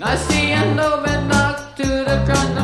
I see an open knock to the ground.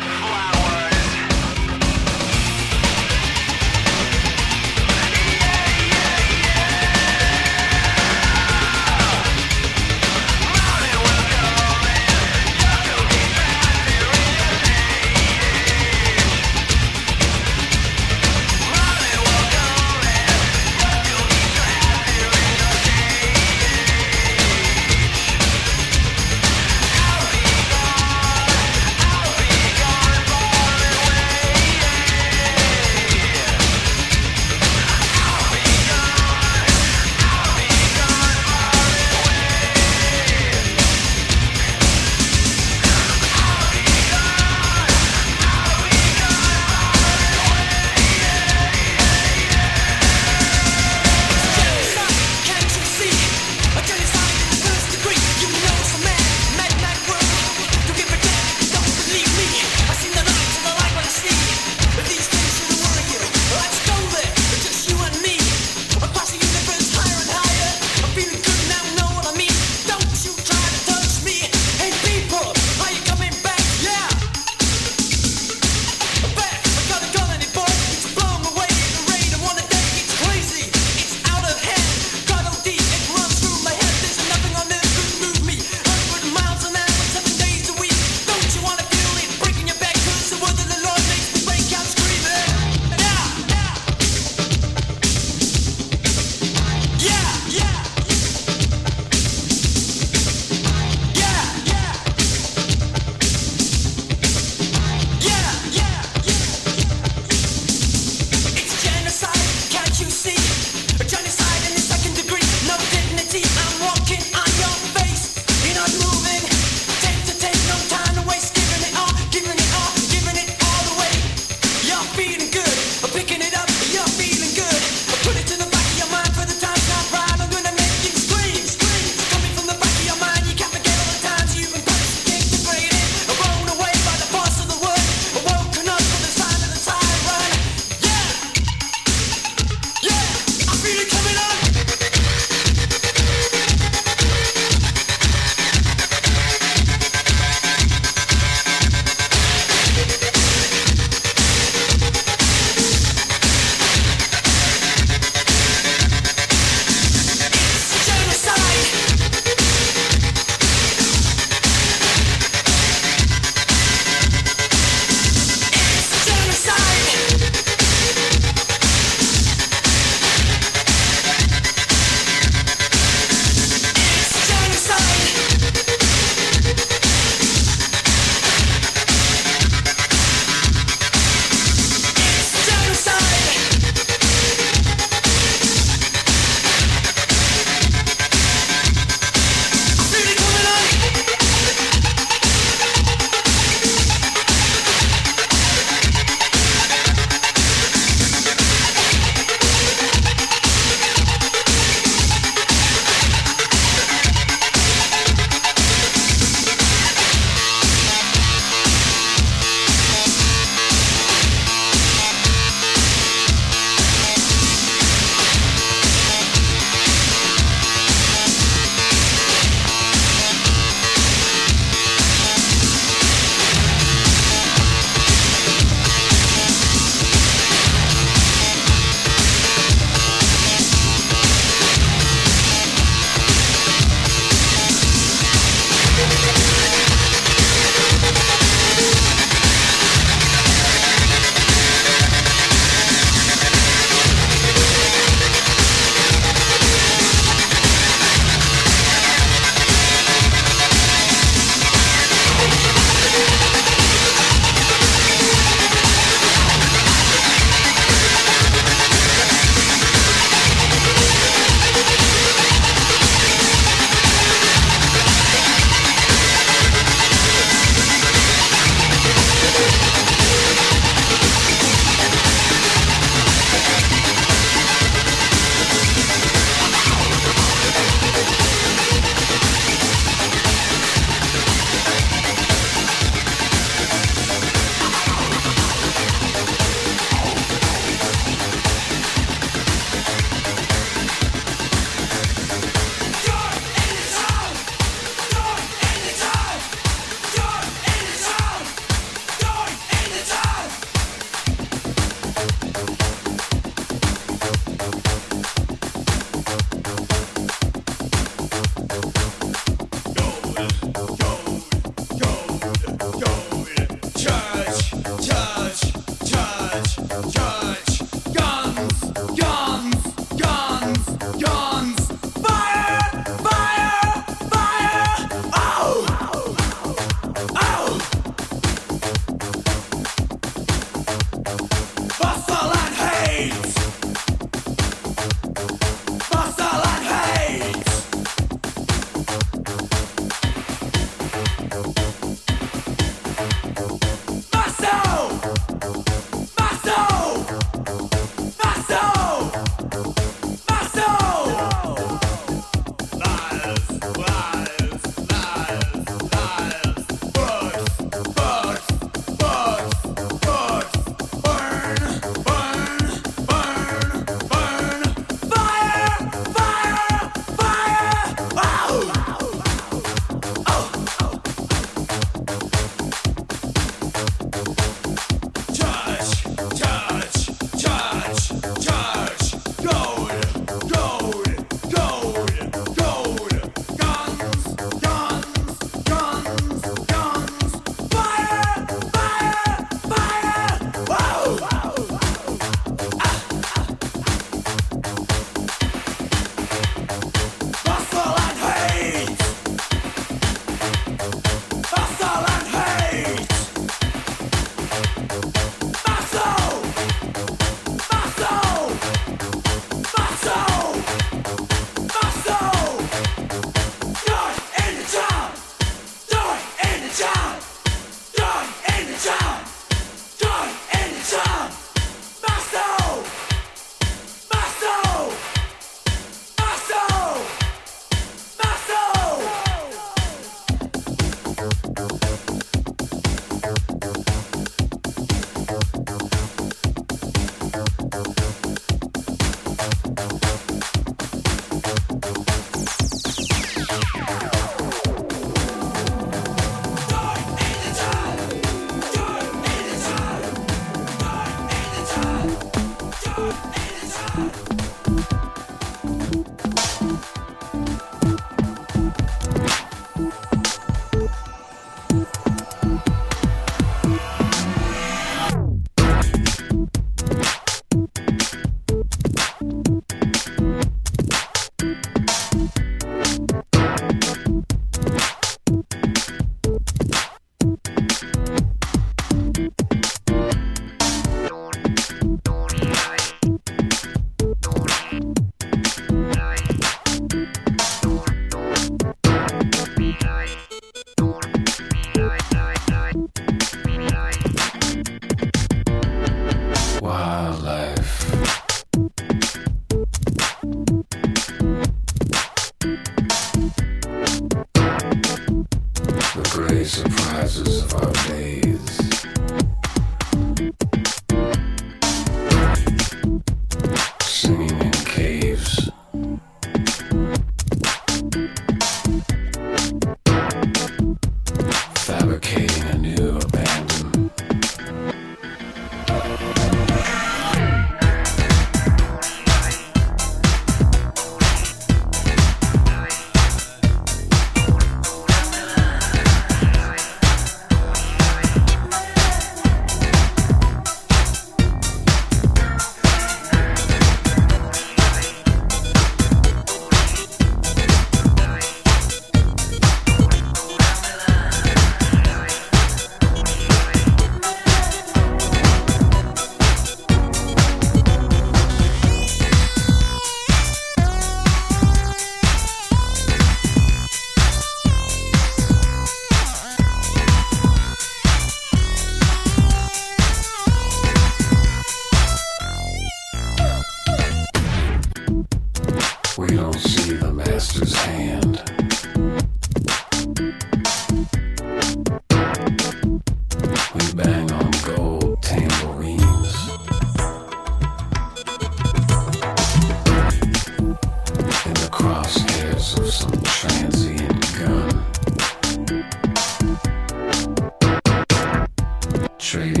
country.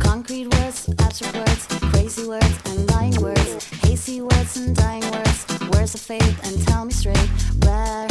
Concrete words, abstract words, crazy words and lying words, hazy words and dying words, words of faith and tell me straight where